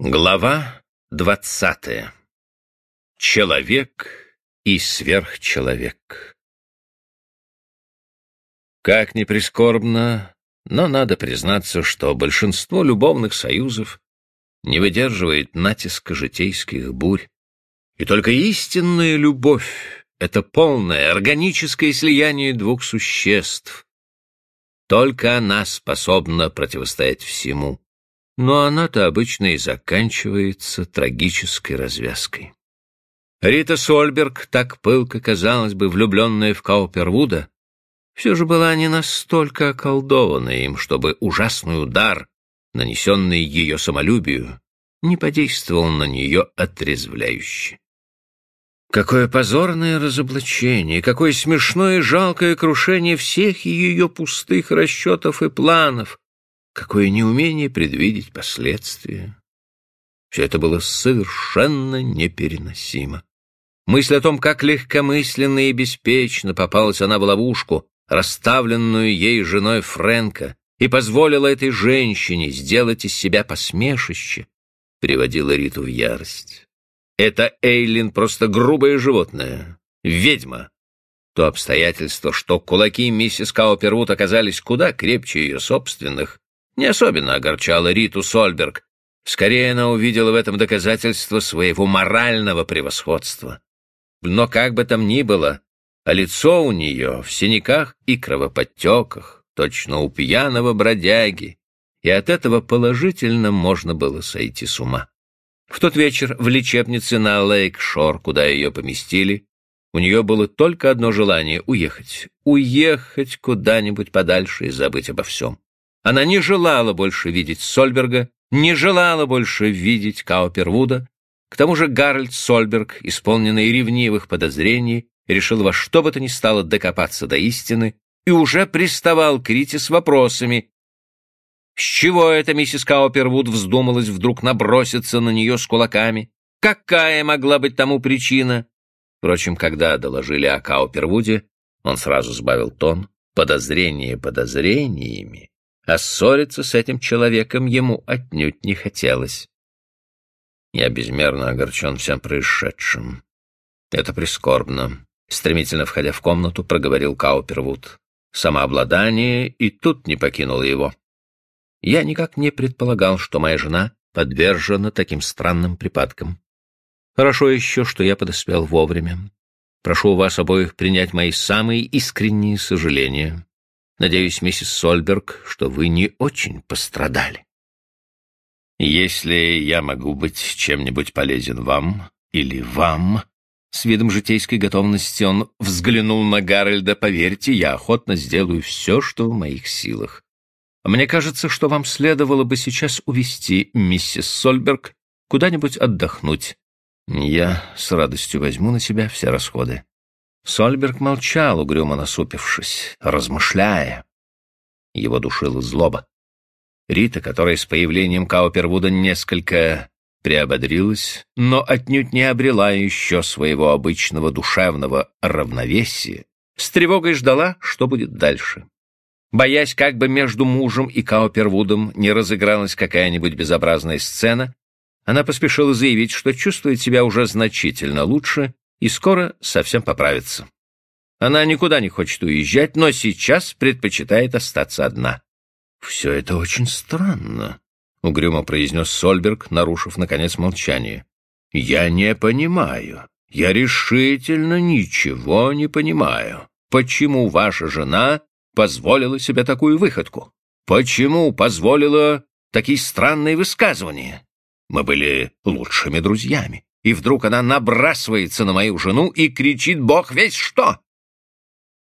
Глава двадцатая. Человек и сверхчеловек. Как ни прискорбно, но надо признаться, что большинство любовных союзов не выдерживает натиска житейских бурь, и только истинная любовь — это полное органическое слияние двух существ. Только она способна противостоять всему но она-то обычно и заканчивается трагической развязкой. Рита Сольберг, так пылко, казалось бы, влюбленная в Каупервуда, все же была не настолько околдована им, чтобы ужасный удар, нанесенный ее самолюбию, не подействовал на нее отрезвляюще. Какое позорное разоблачение, какое смешное и жалкое крушение всех ее пустых расчетов и планов, какое неумение предвидеть последствия. Все это было совершенно непереносимо. Мысль о том, как легкомысленно и беспечно попалась она в ловушку, расставленную ей женой Фрэнка, и позволила этой женщине сделать из себя посмешище, приводила Риту в ярость. Это Эйлин просто грубое животное, ведьма. То обстоятельство, что кулаки миссис Каупервуд оказались куда крепче ее собственных, не особенно огорчала Риту Сольберг. Скорее она увидела в этом доказательство своего морального превосходства. Но как бы там ни было, а лицо у нее в синяках и кровоподтеках, точно у пьяного бродяги, и от этого положительно можно было сойти с ума. В тот вечер в лечебнице на Лейк-Шор, куда ее поместили, у нее было только одно желание — уехать. Уехать куда-нибудь подальше и забыть обо всем. Она не желала больше видеть Сольберга, не желала больше видеть Каупервуда. К тому же Гарольд Сольберг, исполненный ревнивых подозрений, решил во что бы то ни стало докопаться до истины и уже приставал к Рите с вопросами. С чего это миссис Каупервуд вздумалась вдруг наброситься на нее с кулаками? Какая могла быть тому причина? Впрочем, когда доложили о Каупервуде, он сразу сбавил тон. Подозрения подозрениями, а ссориться с этим человеком ему отнюдь не хотелось. Я безмерно огорчен всем происшедшим. Это прискорбно. Стремительно входя в комнату, проговорил Каупервуд. Самообладание и тут не покинуло его. Я никак не предполагал, что моя жена подвержена таким странным припадкам. Хорошо еще, что я подоспел вовремя. Прошу вас обоих принять мои самые искренние сожаления. Надеюсь, миссис Сольберг, что вы не очень пострадали. Если я могу быть чем-нибудь полезен вам или вам, с видом житейской готовности он взглянул на Гарольда. Поверьте, я охотно сделаю все, что в моих силах. Мне кажется, что вам следовало бы сейчас увести миссис Сольберг куда-нибудь отдохнуть. Я с радостью возьму на себя все расходы. Сольберг молчал, угрюмо насупившись, размышляя. Его душила злоба. Рита, которая с появлением Каупервуда несколько приободрилась, но отнюдь не обрела еще своего обычного душевного равновесия, с тревогой ждала, что будет дальше. Боясь, как бы между мужем и Каупервудом не разыгралась какая-нибудь безобразная сцена, она поспешила заявить, что чувствует себя уже значительно лучше и скоро совсем поправится. Она никуда не хочет уезжать, но сейчас предпочитает остаться одна. «Все это очень странно», — угрюмо произнес Сольберг, нарушив, наконец, молчание. «Я не понимаю. Я решительно ничего не понимаю. Почему ваша жена позволила себе такую выходку? Почему позволила такие странные высказывания? Мы были лучшими друзьями и вдруг она набрасывается на мою жену и кричит «Бог весь что!»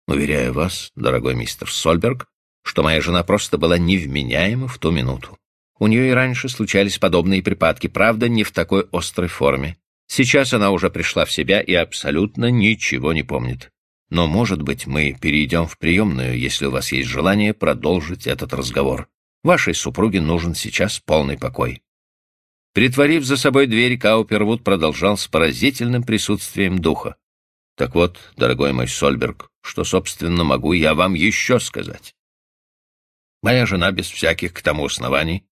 Уверяю вас, дорогой мистер Сольберг, что моя жена просто была невменяема в ту минуту. У нее и раньше случались подобные припадки, правда, не в такой острой форме. Сейчас она уже пришла в себя и абсолютно ничего не помнит. Но, может быть, мы перейдем в приемную, если у вас есть желание продолжить этот разговор. Вашей супруге нужен сейчас полный покой. Притворив за собой дверь, Каупервуд продолжал с поразительным присутствием духа. «Так вот, дорогой мой Сольберг, что, собственно, могу я вам еще сказать? Моя жена без всяких к тому оснований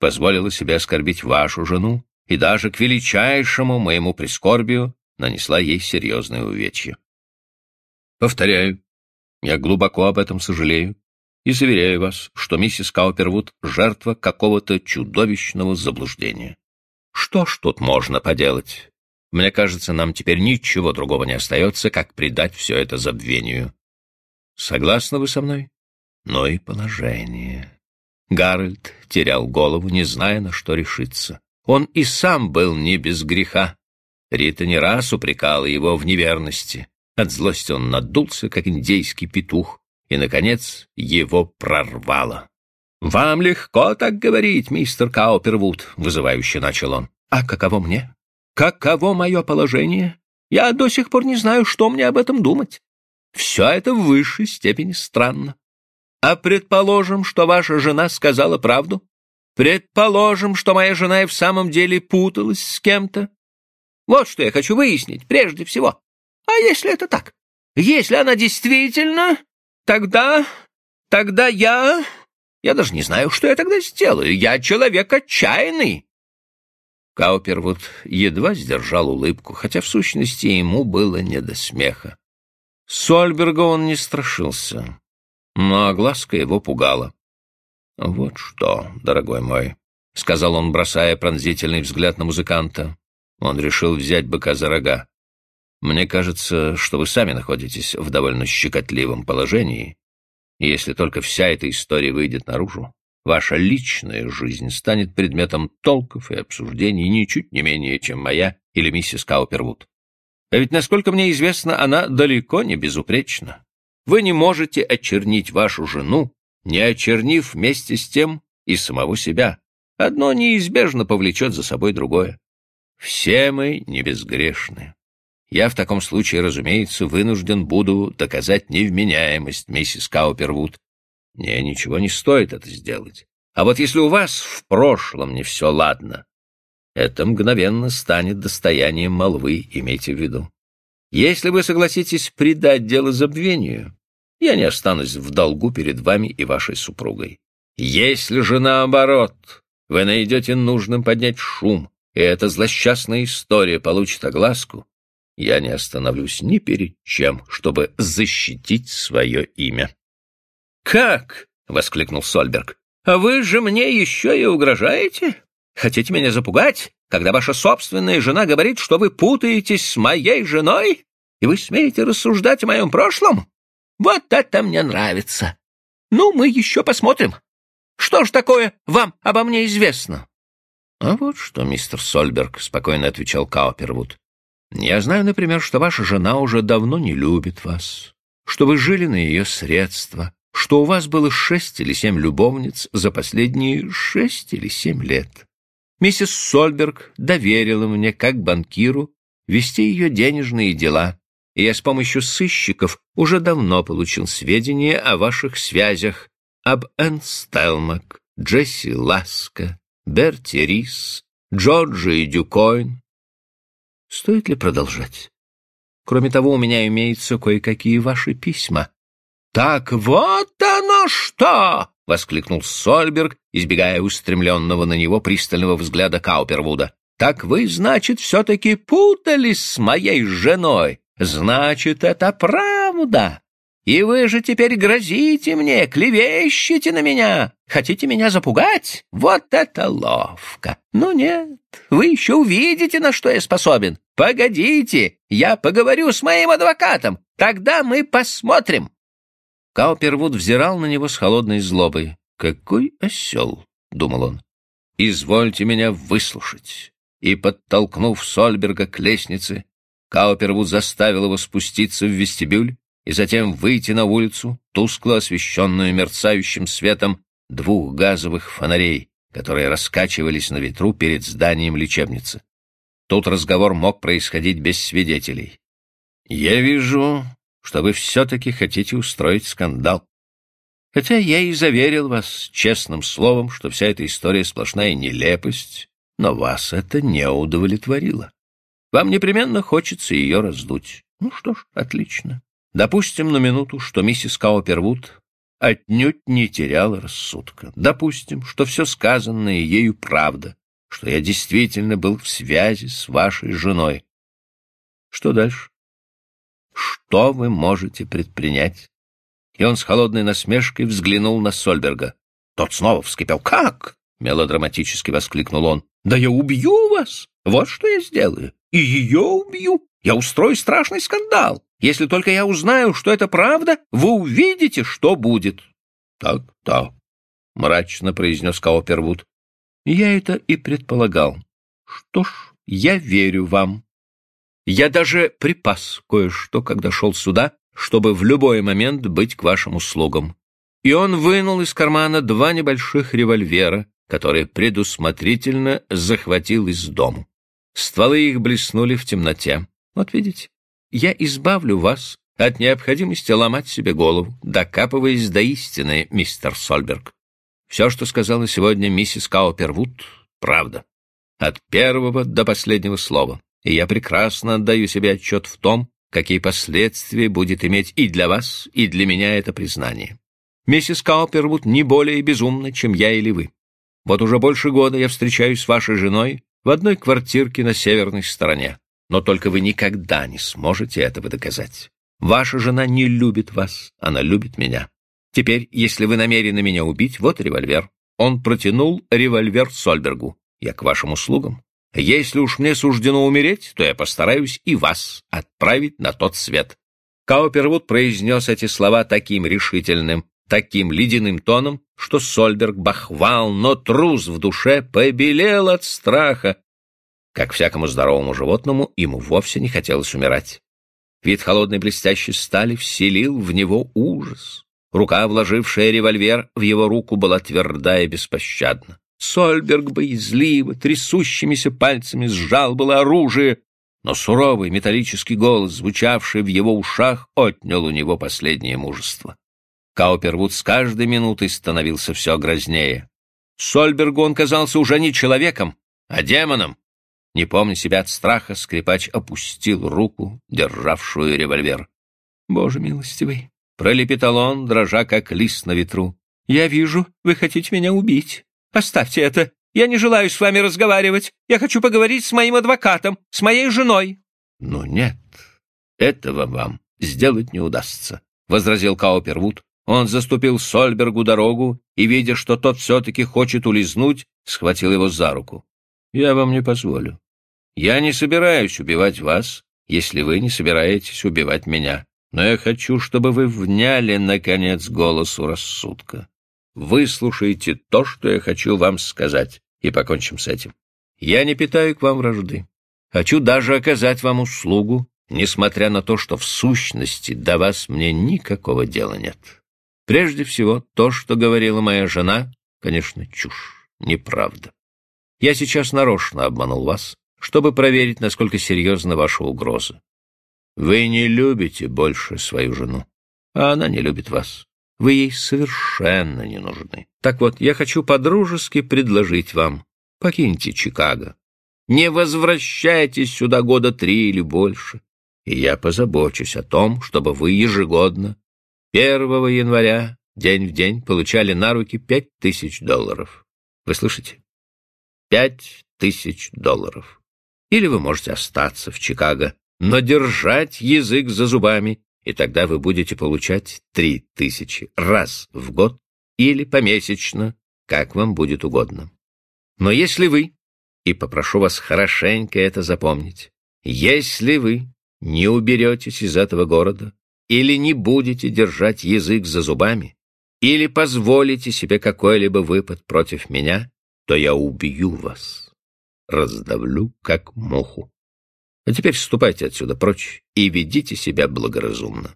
позволила себе оскорбить вашу жену и даже к величайшему моему прискорбию нанесла ей серьезное увечье. Повторяю, я глубоко об этом сожалею и заверяю вас, что миссис Каупервуд — жертва какого-то чудовищного заблуждения. Что ж тут можно поделать? Мне кажется, нам теперь ничего другого не остается, как придать все это забвению. Согласны вы со мной? Но и положение. Гарольд терял голову, не зная, на что решиться. Он и сам был не без греха. Рита не раз упрекала его в неверности. От злости он надулся, как индейский петух, и, наконец, его прорвало. «Вам легко так говорить, мистер Каупервуд», — вызывающе начал он. «А каково мне? Каково мое положение? Я до сих пор не знаю, что мне об этом думать. Все это в высшей степени странно. А предположим, что ваша жена сказала правду? Предположим, что моя жена и в самом деле путалась с кем-то? Вот что я хочу выяснить прежде всего. А если это так? Если она действительно... Тогда... Тогда я... Я даже не знаю, что я тогда сделаю. Я человек отчаянный. Каупервуд едва сдержал улыбку, хотя в сущности ему было не до смеха. Сольберга он не страшился, но огласка его пугала. — Вот что, дорогой мой, — сказал он, бросая пронзительный взгляд на музыканта. Он решил взять быка за рога. Мне кажется, что вы сами находитесь в довольно щекотливом положении. Если только вся эта история выйдет наружу, ваша личная жизнь станет предметом толков и обсуждений ничуть не менее, чем моя или миссис Каупервуд. А ведь, насколько мне известно, она далеко не безупречна. Вы не можете очернить вашу жену, не очернив вместе с тем и самого себя. Одно неизбежно повлечет за собой другое. Все мы не безгрешны. Я в таком случае, разумеется, вынужден буду доказать невменяемость миссис Каупервуд. Мне ничего не стоит это сделать. А вот если у вас в прошлом не все ладно, это мгновенно станет достоянием молвы, имейте в виду. Если вы согласитесь предать дело забвению, я не останусь в долгу перед вами и вашей супругой. Если же наоборот, вы найдете нужным поднять шум, и эта злосчастная история получит огласку, я не остановлюсь ни перед чем, чтобы защитить свое имя. «Как?» — воскликнул Сольберг. «А вы же мне еще и угрожаете? Хотите меня запугать, когда ваша собственная жена говорит, что вы путаетесь с моей женой, и вы смеете рассуждать о моем прошлом? Вот это мне нравится. Ну, мы еще посмотрим. Что ж такое вам обо мне известно?» «А вот что, мистер Сольберг», — спокойно отвечал Каупервуд. Я знаю, например, что ваша жена уже давно не любит вас, что вы жили на ее средства, что у вас было шесть или семь любовниц за последние шесть или семь лет. Миссис Сольберг доверила мне, как банкиру, вести ее денежные дела, и я с помощью сыщиков уже давно получил сведения о ваших связях, об Энн Стелмак, Джесси Ласка, Берти Рис, Джорджи Дюкойн, Стоит ли продолжать? Кроме того, у меня имеются кое-какие ваши письма. — Так вот оно что! — воскликнул Сольберг, избегая устремленного на него пристального взгляда Каупервуда. — Так вы, значит, все-таки путались с моей женой? Значит, это правда? И вы же теперь грозите мне, клевещете на меня, хотите меня запугать? Вот это ловко! Ну нет, вы еще увидите, на что я способен. Погодите, я поговорю с моим адвокатом, тогда мы посмотрим. Каупервуд взирал на него с холодной злобой. «Какой осел!» — думал он. «Извольте меня выслушать». И, подтолкнув Сольберга к лестнице, Каупервуд заставил его спуститься в вестибюль и затем выйти на улицу, тускло освещенную мерцающим светом двух газовых фонарей, которые раскачивались на ветру перед зданием лечебницы. Тут разговор мог происходить без свидетелей. «Я вижу, что вы все-таки хотите устроить скандал. Хотя я и заверил вас честным словом, что вся эта история сплошная нелепость, но вас это не удовлетворило. Вам непременно хочется ее раздуть. Ну что ж, отлично. Допустим на минуту, что миссис Каупервуд отнюдь не теряла рассудка. Допустим, что все сказанное ею правда, что я действительно был в связи с вашей женой. Что дальше? Что вы можете предпринять? И он с холодной насмешкой взглянул на Сольберга. Тот снова вскипел. «Как?» — мелодраматически воскликнул он. «Да я убью вас! Вот что я сделаю! И ее убью! Я устрою страшный скандал! Если только я узнаю, что это правда, вы увидите, что будет!» «Так, так», — мрачно произнес Каупервуд. «Я это и предполагал. Что ж, я верю вам. Я даже припас кое-что, когда шел сюда, чтобы в любой момент быть к вашим услугам и он вынул из кармана два небольших револьвера, которые предусмотрительно захватил из дому. Стволы их блеснули в темноте. Вот видите, я избавлю вас от необходимости ломать себе голову, докапываясь до истины, мистер Сольберг. Все, что сказала сегодня миссис Каупервуд, правда. От первого до последнего слова. И я прекрасно отдаю себе отчет в том, какие последствия будет иметь и для вас, и для меня это признание. Миссис Каупервуд не более безумна, чем я или вы. Вот уже больше года я встречаюсь с вашей женой в одной квартирке на северной стороне. Но только вы никогда не сможете этого доказать. Ваша жена не любит вас, она любит меня. Теперь, если вы намерены меня убить, вот револьвер. Он протянул револьвер Сольбергу. Я к вашим услугам. Если уж мне суждено умереть, то я постараюсь и вас отправить на тот свет. Каупервуд произнес эти слова таким решительным, таким ледяным тоном, что Сольберг бахвал, но трус в душе побелел от страха. Как всякому здоровому животному, ему вовсе не хотелось умирать. Вид холодной блестящей стали вселил в него ужас. Рука, вложившая револьвер в его руку, была тверда и беспощадна. Сольберг боязливо, трясущимися пальцами сжал было оружие, но суровый металлический голос, звучавший в его ушах, отнял у него последнее мужество. Каупервуд с каждой минутой становился все грознее. Сольбергу он казался уже не человеком, а демоном. Не помня себя от страха, скрипач опустил руку, державшую револьвер. «Боже милостивый!» — пролепетал он, дрожа, как лист на ветру. «Я вижу, вы хотите меня убить. Оставьте это. Я не желаю с вами разговаривать. Я хочу поговорить с моим адвокатом, с моей женой». «Ну нет, этого вам сделать не удастся», — возразил Каупервуд, он заступил Сольбергу дорогу и, видя, что тот все-таки хочет улизнуть, схватил его за руку. «Я вам не позволю. Я не собираюсь убивать вас, если вы не собираетесь убивать меня. Но я хочу, чтобы вы вняли, наконец, голосу рассудка. Выслушайте то, что я хочу вам сказать, и покончим с этим. Я не питаю к вам вражды. Хочу даже оказать вам услугу, несмотря на то, что в сущности до вас мне никакого дела нет. Прежде всего, то, что говорила моя жена, конечно, чушь, неправда. Я сейчас нарочно обманул вас, чтобы проверить, насколько серьезна ваша угроза. Вы не любите больше свою жену, а она не любит вас. Вы ей совершенно не нужны. Так вот, я хочу подружески предложить вам, покиньте Чикаго. Не возвращайтесь сюда года три или больше, и я позабочусь о том, чтобы вы ежегодно 1 января день в день получали на руки пять тысяч долларов. Вы слышите? Пять тысяч долларов. Или вы можете остаться в Чикаго, но держать язык за зубами, и тогда вы будете получать три тысячи раз в год или помесячно, как вам будет угодно. Но если вы, и попрошу вас хорошенько это запомнить, если вы не уберетесь из этого города, или не будете держать язык за зубами, или позволите себе какой-либо выпад против меня, то я убью вас, раздавлю, как муху. А теперь ступайте отсюда прочь и ведите себя благоразумно.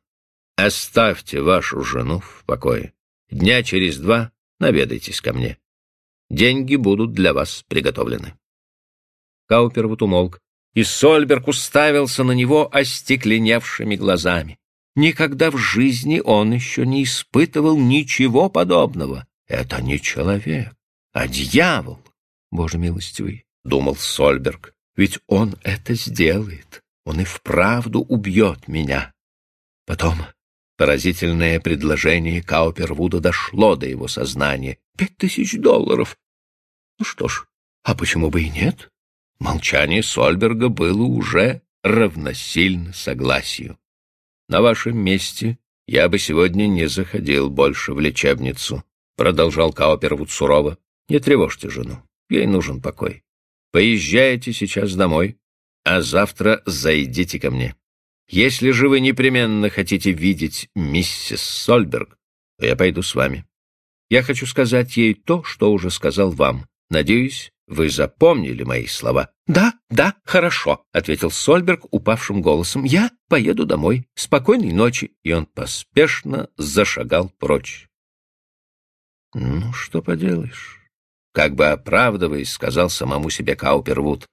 Оставьте вашу жену в покое. Дня через два наведайтесь ко мне. Деньги будут для вас приготовлены. Каупервуд умолк, и Сольберг уставился на него остекленевшими глазами. Никогда в жизни он еще не испытывал ничего подобного. Это не человек, а дьявол. Боже милостивый, — думал Сольберг, — ведь он это сделает. Он и вправду убьет меня. Потом Поразительное предложение Каупервуда дошло до его сознания. Пять тысяч долларов! Ну что ж, а почему бы и нет? Молчание Сольберга было уже равносильно согласию. На вашем месте я бы сегодня не заходил больше в лечебницу, продолжал Каупервуд сурово. Не тревожьте жену, ей нужен покой. Поезжайте сейчас домой, а завтра зайдите ко мне. Если же вы непременно хотите видеть миссис Сольберг, то я пойду с вами. Я хочу сказать ей то, что уже сказал вам. Надеюсь, вы запомнили мои слова. Да, да, хорошо, ответил Сольберг упавшим голосом. Я поеду домой. Спокойной ночи. И он поспешно зашагал прочь. Ну, что поделаешь? Как бы оправдываясь, сказал самому себе Каупервуд.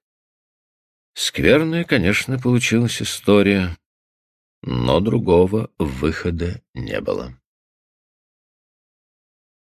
Скверная, конечно, получилась история но другого выхода не было.